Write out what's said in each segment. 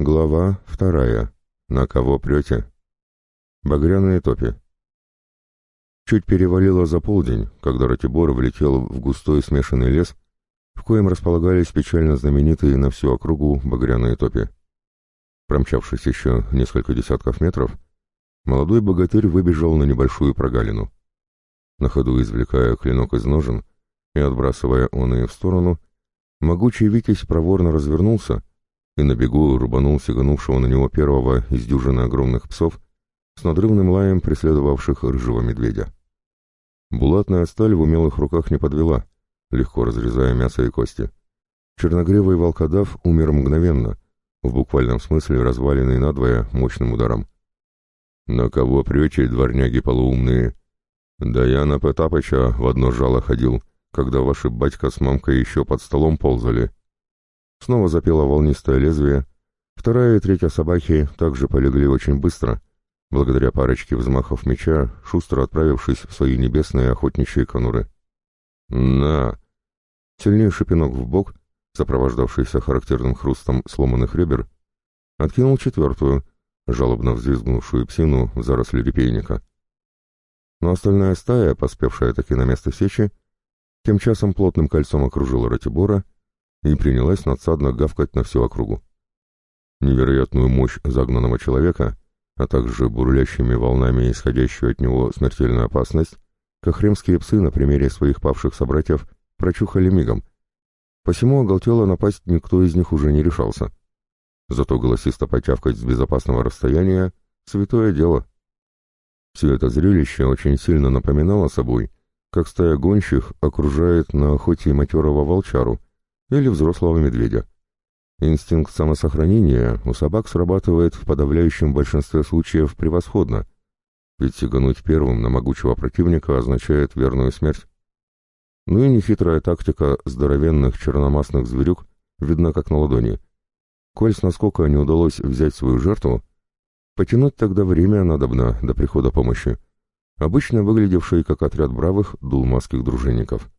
Глава вторая. На кого прете? Багряные топи. Чуть перевалило за полдень, когда Ратибор влетел в густой смешанный лес, в коем располагались печально знаменитые на всю округу багряные топи. Промчавшись еще несколько десятков метров, молодой богатырь выбежал на небольшую прогалину. На ходу извлекая клинок из ножен и отбрасывая он и в сторону, могучий Витязь проворно развернулся и на бегу рубанул сиганувшего на него первого из дюжины огромных псов с надрывным лаем преследовавших рыжего медведя. Булатная сталь в умелых руках не подвела, легко разрезая мясо и кости. Черногревый волкодав умер мгновенно, в буквальном смысле разваленный надвое мощным ударом. «На кого прете, дворняги полуумные? Да я на Потапыча в одно жало ходил, когда ваши батька с мамкой еще под столом ползали», Снова запело волнистое лезвие. Вторая и третья собаки также полегли очень быстро, благодаря парочке взмахов меча, шустро отправившись в свои небесные охотничьи конуры. «На!» Сильнейший пинок в бок, сопровождавшийся характерным хрустом сломанных ребер, откинул четвертую, жалобно взвизгнувшую псину в заросли репейника. Но остальная стая, поспевшая таки на место сечи, тем часом плотным кольцом окружила Ратибора и принялась надсадно гавкать на всю округу. Невероятную мощь загнанного человека, а также бурлящими волнами исходящую от него смертельную опасность, кахремские псы на примере своих павших собратьев прочухали мигом. Посему оголтело напасть никто из них уже не решался. Зато голосисто потявкать с безопасного расстояния — святое дело. Все это зрелище очень сильно напоминало собой, как стая гонщих окружает на охоте матерого волчару — или взрослого медведя. Инстинкт самосохранения у собак срабатывает в подавляющем большинстве случаев превосходно, ведь сигануть первым на могучего противника означает верную смерть. Ну и нехитрая тактика здоровенных черномастных зверюк видна как на ладони. Коль с наскока не удалось взять свою жертву, потянуть тогда время надобно до прихода помощи, обычно выглядевший как отряд бравых дулмасских дружинников.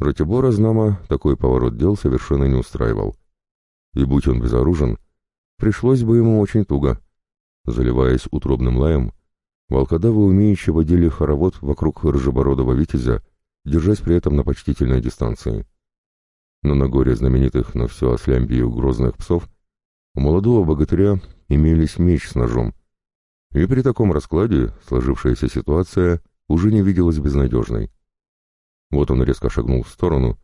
Ратибора Знама такой поворот дел совершенно не устраивал. И будь он безоружен, пришлось бы ему очень туго. Заливаясь утробным лаем, волкодавы умеючи водили хоровод вокруг рыжебородого витязя, держась при этом на почтительной дистанции. Но на горе знаменитых на всю Ослямбию грозных псов у молодого богатыря имелись меч с ножом, и при таком раскладе сложившаяся ситуация уже не виделась безнадежной. Вот он резко шагнул в сторону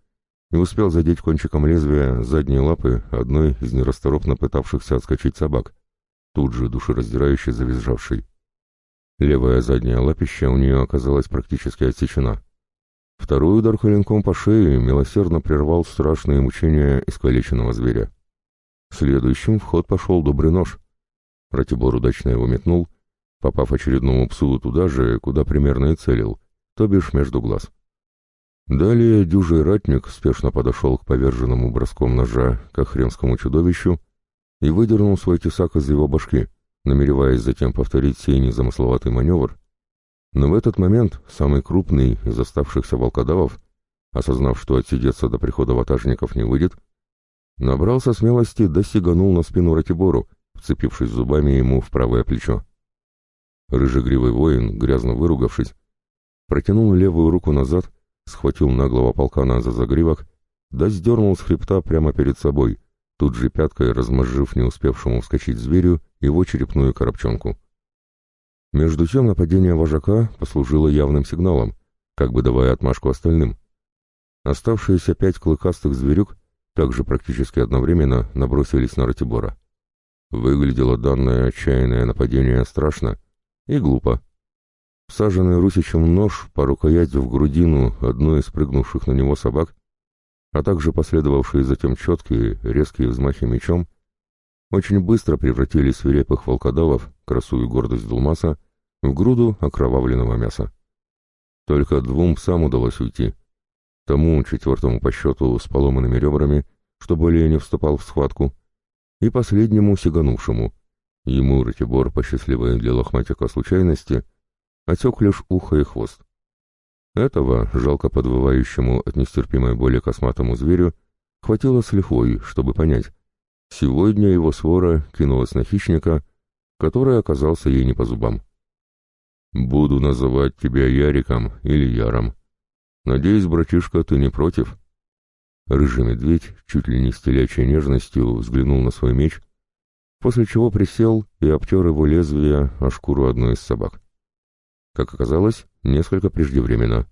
и успел задеть кончиком лезвия задние лапы одной из нерасторопно пытавшихся отскочить собак, тут же душераздирающе завизжавшей. Левая задняя лапища у нее оказалась практически отсечена. Второй удар коленком по шее милосердно прервал страшные мучения искалеченного зверя. Следующим в ход пошел добрый нож. Ратибор удачно его метнул, попав очередному псу туда же, куда примерно и целил, то бишь между глаз. Далее дюжий ратник спешно подошел к поверженному броском ножа к охремскому чудовищу и выдернул свой тесак из его башки, намереваясь затем повторить сей незамысловатый маневр. Но в этот момент самый крупный из оставшихся волкодавов, осознав, что отсидеться до прихода ватажников не выйдет, набрался смелости да сиганул на спину Ратибору, вцепившись зубами ему в правое плечо. Рыжегривый воин, грязно выругавшись, протянул левую руку назад схватил наглого полкана за загривок, да сдернул с хребта прямо перед собой, тут же пяткой размозжив не успевшему вскочить зверю его черепную коробчонку. Между тем нападение вожака послужило явным сигналом, как бы давая отмашку остальным. Оставшиеся пять клыкастых зверюк также практически одновременно набросились на Ратибора. Выглядело данное отчаянное нападение страшно и глупо. Всаженный Русичем нож по рукоять в грудину одной из прыгнувших на него собак, а также последовавшие затем четкие, резкие взмахи мечом, очень быстро превратили свирепых волкодавов, красу и гордость Дулмаса, в груду окровавленного мяса. Только двум псам удалось уйти. Тому, четвертому по счету, с поломанными ребрами, что более не вступал в схватку, и последнему сиганувшему. Ему Ратибор, по счастливой для лохматика случайности, — отек лишь ухо и хвост. Этого, жалко подвывающему от нестерпимой боли косматому зверю, хватило с лихвой, чтобы понять. Сегодня его свора кинулась на хищника, который оказался ей не по зубам. «Буду называть тебя Яриком или Яром. Надеюсь, братишка, ты не против?» Рыжий медведь, чуть ли не с телячьей нежностью, взглянул на свой меч, после чего присел и обтер его лезвие о шкуру одной из собак. Как оказалось, несколько преждевременно,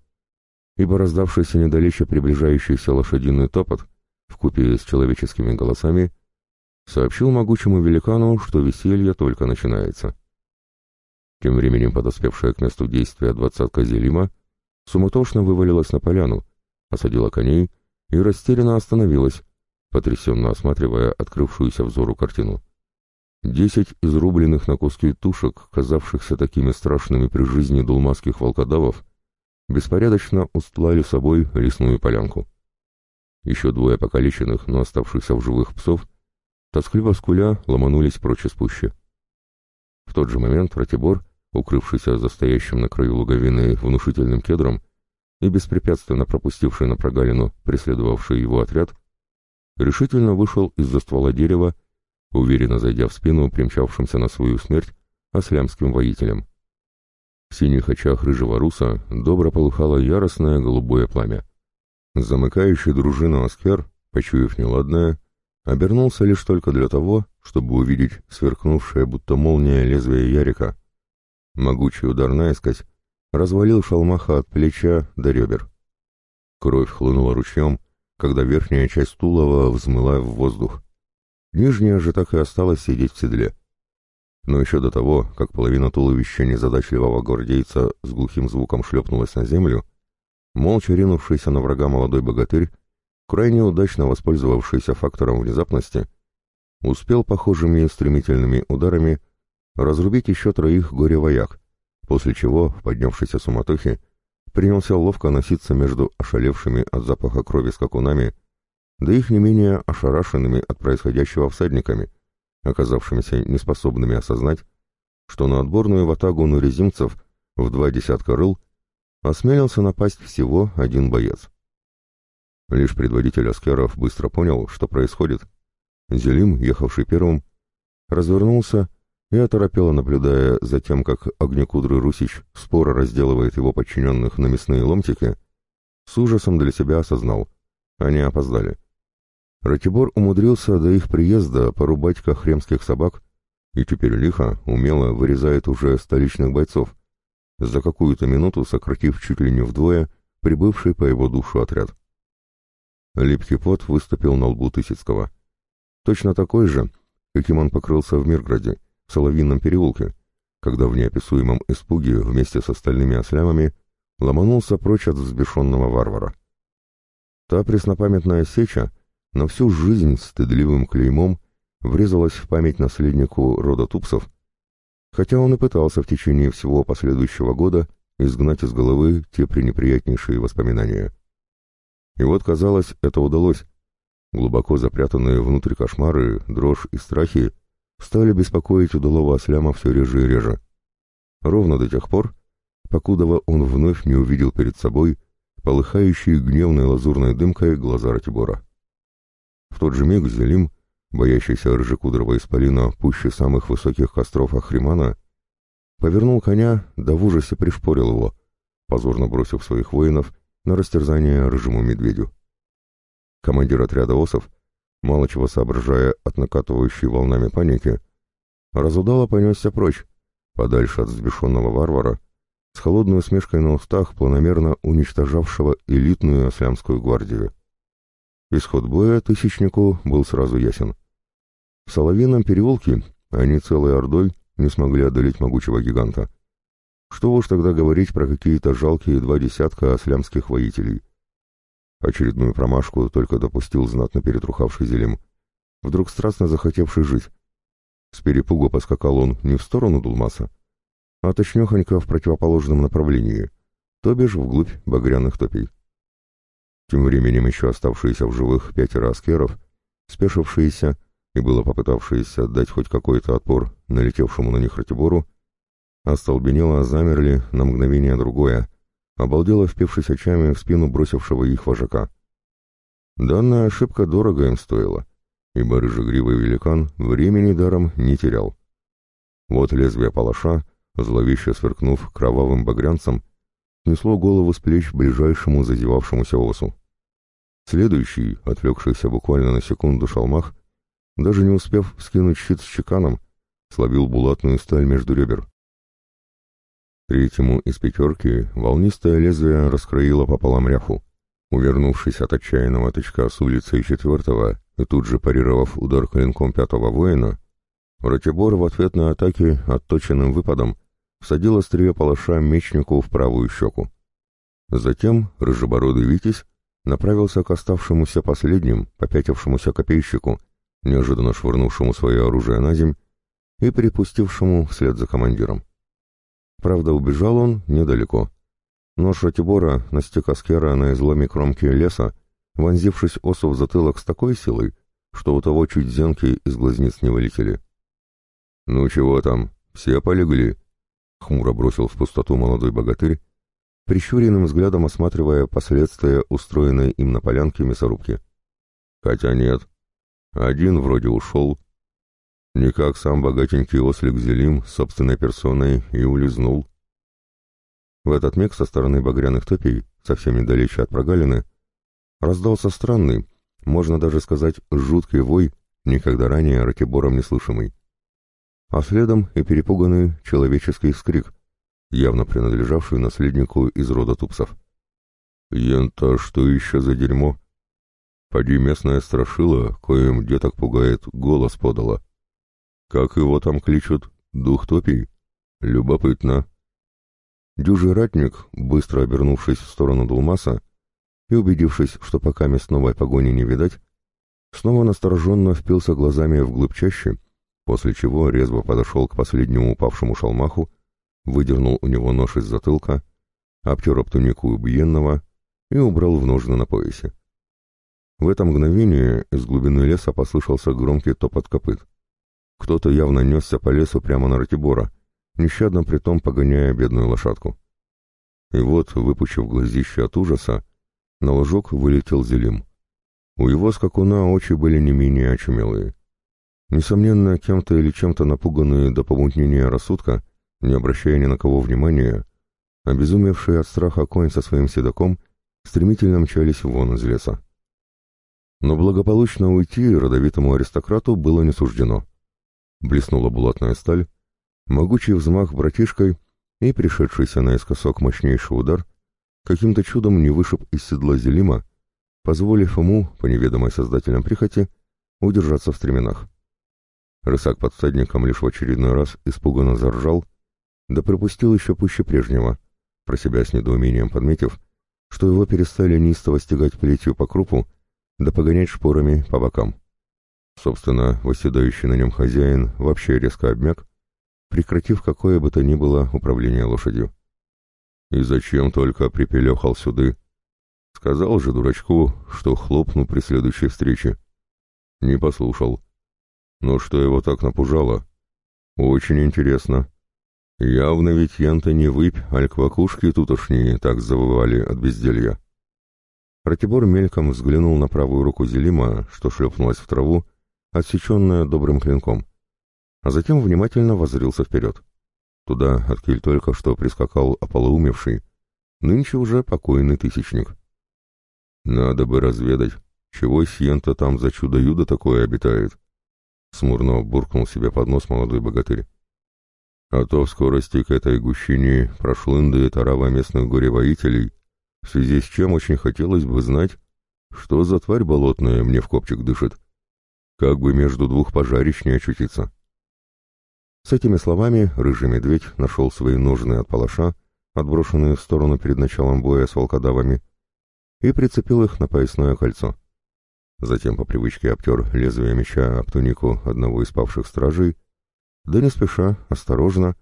ибо раздавшийся недалече приближающийся лошадиный топот, вкупе с человеческими голосами, сообщил могучему великану, что веселье только начинается. Тем временем подоспевшая к месту действия двадцатка Зелима суматошно вывалилась на поляну, осадила коней и растерянно остановилась, потрясенно осматривая открывшуюся взору картину. Десять изрубленных на куски тушек, казавшихся такими страшными при жизни дулмасских волкодавов, беспорядочно устлали собой лесную полянку. Еще двое покалеченных, но оставшихся в живых псов, тоскливо скуля, ломанулись прочь из пущи. В тот же момент Ратибор, укрывшийся за стоящим на краю луговины внушительным кедром и беспрепятственно пропустивший на прогалину преследовавший его отряд, решительно вышел из-за ствола дерева, уверенно зайдя в спину примчавшимся на свою смерть ослямским воителям. В синих очах рыжего руса добро полыхало яростное голубое пламя. Замыкающий дружину Аскер, почуяв неладное, обернулся лишь только для того, чтобы увидеть сверкнувшее будто молния лезвие Ярика. Могучий удар наискось развалил шалмаха от плеча до ребер. Кровь хлынула ручьем, когда верхняя часть тулова взмыла в воздух. Нижняя же так и осталась сидеть в седле. Но еще до того, как половина туловища незадачливого гвардейца с глухим звуком шлепнулась на землю, молча ринувшийся на врага молодой богатырь, крайне удачно воспользовавшийся фактором внезапности, успел похожими стремительными ударами разрубить еще троих горе-вояк, после чего, в поднявшейся суматохе, принялся ловко носиться между ошалевшими от запаха крови скакунами, да их не менее ошарашенными от происходящего всадниками, оказавшимися неспособными осознать, что на отборную ватагу нурезимцев в два десятка рыл осмелился напасть всего один боец. Лишь предводитель аскеров быстро понял, что происходит. Зелим, ехавший первым, развернулся и, оторопело наблюдая за тем, как огнекудрый Русич споро разделывает его подчиненных на мясные ломтики, с ужасом для себя осознал — они опоздали. Ратибор умудрился до их приезда порубать кахремских собак и теперь лихо, умело вырезает уже столичных бойцов, за какую-то минуту сократив чуть ли не вдвое прибывший по его душу отряд. Липкий пот выступил на лбу Тысяцкого. Точно такой же, каким он покрылся в Мирграде, в Соловинном переулке, когда в неописуемом испуге вместе с остальными ослямами ломанулся прочь от взбешенного варвара. Та преснопамятная сеча — на всю жизнь стыдливым клеймом врезалась в память наследнику рода Тупсов, хотя он и пытался в течение всего последующего года изгнать из головы те пренеприятнейшие воспоминания. И вот, казалось, это удалось. Глубоко запрятанные внутрь кошмары, дрожь и страхи стали беспокоить удалого осляма все реже и реже. Ровно до тех пор, покудова он вновь не увидел перед собой полыхающие гневной лазурной дымкой глаза Ратибора. В тот же миг Зелим, боящийся рыжекудрого исполина пуще самых высоких костров Ахримана, повернул коня, да в ужасе пришпорил его, позорно бросив своих воинов на растерзание рыжему медведю. Командир отряда осов, мало чего соображая от накатывающей волнами паники, разудало понесся прочь, подальше от взбешенного варвара, с холодной усмешкой на устах, планомерно уничтожавшего элитную ослямскую гвардию. Исход боя тысячнику был сразу ясен. В Соловином переулке они целой ордой не смогли одолеть могучего гиганта. Что уж тогда говорить про какие-то жалкие два десятка ослямских воителей. Очередную промашку только допустил знатно перетрухавший Зелим, вдруг страстно захотевший жить. С перепугу поскакал он не в сторону Дулмаса, а точнёхонько в противоположном направлении, то бишь вглубь багряных топей. Тем временем еще оставшиеся в живых пятеро аскеров, спешившиеся и было попытавшиеся дать хоть какой-то отпор налетевшему на них Ратибору, остолбенело замерли на мгновение другое, обалдело впившись очами в спину бросившего их вожака. Данная ошибка дорого им стоила, ибо рыжегривый великан времени даром не терял. Вот лезвие палаша, зловеще сверкнув кровавым багрянцем, несло голову с плеч ближайшему зазевавшемуся осу. Следующий, отвлекшийся буквально на секунду шалмах, даже не успев скинуть щит с чеканом, словил булатную сталь между ребер. Третьему из пятерки волнистое лезвие раскроило пополам ряху. Увернувшись от отчаянного тычка с улицы четвертого и тут же парировав удар клинком пятого воина, Ратибор в ответ на атаки отточенным выпадом всадил острие палаша мечнику в правую щеку. Затем рыжебородый Витязь направился к оставшемуся последним, попятившемуся копейщику, неожиданно швырнувшему свое оружие на земь и припустившему вслед за командиром. Правда, убежал он недалеко. Нож Ратибора настиг Аскера на изломе кромки леса, вонзившись осу в затылок с такой силой, что у того чуть зенки из глазниц не вылетели. «Ну чего там, все полегли?» — хмуро бросил в пустоту молодой богатырь, прищуренным взглядом осматривая последствия устроенной им на полянке мясорубки. «Хотя нет. Один вроде ушел. Никак сам богатенький ослик Зелим собственной персоной и улизнул». В этот миг со стороны багряных топий, совсем недалече от прогалины, раздался странный, можно даже сказать, жуткий вой, никогда ранее Ратибором не слышимый. А следом и перепуганный человеческий вскрик, явно принадлежавший наследнику из рода Тупсов. «Ента, что еще за дерьмо?» Поди местная страшила, коим деток пугает, голос подала. Как его там кличут? Дух топий? Любопытно. Дюжий ратник, быстро обернувшись в сторону Дулмаса и убедившись, что пока мест погони не видать, снова настороженно впился глазами вглубь чаще, после чего резво подошел к последнему упавшему шалмаху выдернул у него нож из затылка, обтер об тунику убиенного и убрал в ножны на поясе. В это мгновение из глубины леса послышался громкий топот копыт. Кто-то явно несся по лесу прямо на Ратибора, нещадно притом погоняя бедную лошадку. И вот, выпучив глазище от ужаса, на ложок вылетел Зелим. У его скакуна очи были не менее очумелые. Несомненно, кем-то или чем-то напуганные до помутнения рассудка, не обращая ни на кого внимания, обезумевшие от страха конь со своим седаком стремительно мчались вон из леса. Но благополучно уйти родовитому аристократу было не суждено. Блеснула булатная сталь, могучий взмах братишкой и пришедшийся наискосок мощнейший удар каким-то чудом не вышиб из седла Зелима, позволив ему, по неведомой создателям прихоти, удержаться в стременах. Рысак под всадником лишь в очередной раз испуганно заржал да пропустил еще пуще прежнего, про себя с недоумением подметив, что его перестали неистово стегать плетью по крупу, да погонять шпорами по бокам. Собственно, восседающий на нем хозяин вообще резко обмяк, прекратив какое бы то ни было управление лошадью. И зачем только припелехал сюды? Сказал же дурачку, что хлопну при следующей встрече. Не послушал. Но что его так напужало? Очень интересно. Явно ведь янта не выпь, аль квакушки тутошние так завывали от безделья. Ратибор мельком взглянул на правую руку Зелима, что шлепнулась в траву, отсеченная добрым клинком, а затем внимательно воззрился вперед. Туда, откель только что прискакал ополоумевший, нынче уже покойный тысячник. Надо бы разведать, чего Сиента там за чудо-юдо такое обитает. Смурно буркнул себе под нос молодой богатырь. А то в скорости к этой гущине прошлындает орава местных горе-воителей, в связи с чем очень хотелось бы знать, что за тварь болотная мне в копчик дышит. Как бы между двух пожарищ не очутиться. С этими словами рыжий медведь нашел свои ножны от палаша, отброшенные в сторону перед началом боя с волкодавами, и прицепил их на поясное кольцо. Затем по привычке обтер лезвие меча об тунику одного из павших стражей да не спеша, осторожно,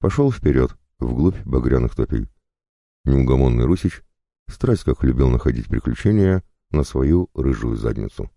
пошел вперед, вглубь багряных топей. Неугомонный Русич страсть как любил находить приключения на свою рыжую задницу.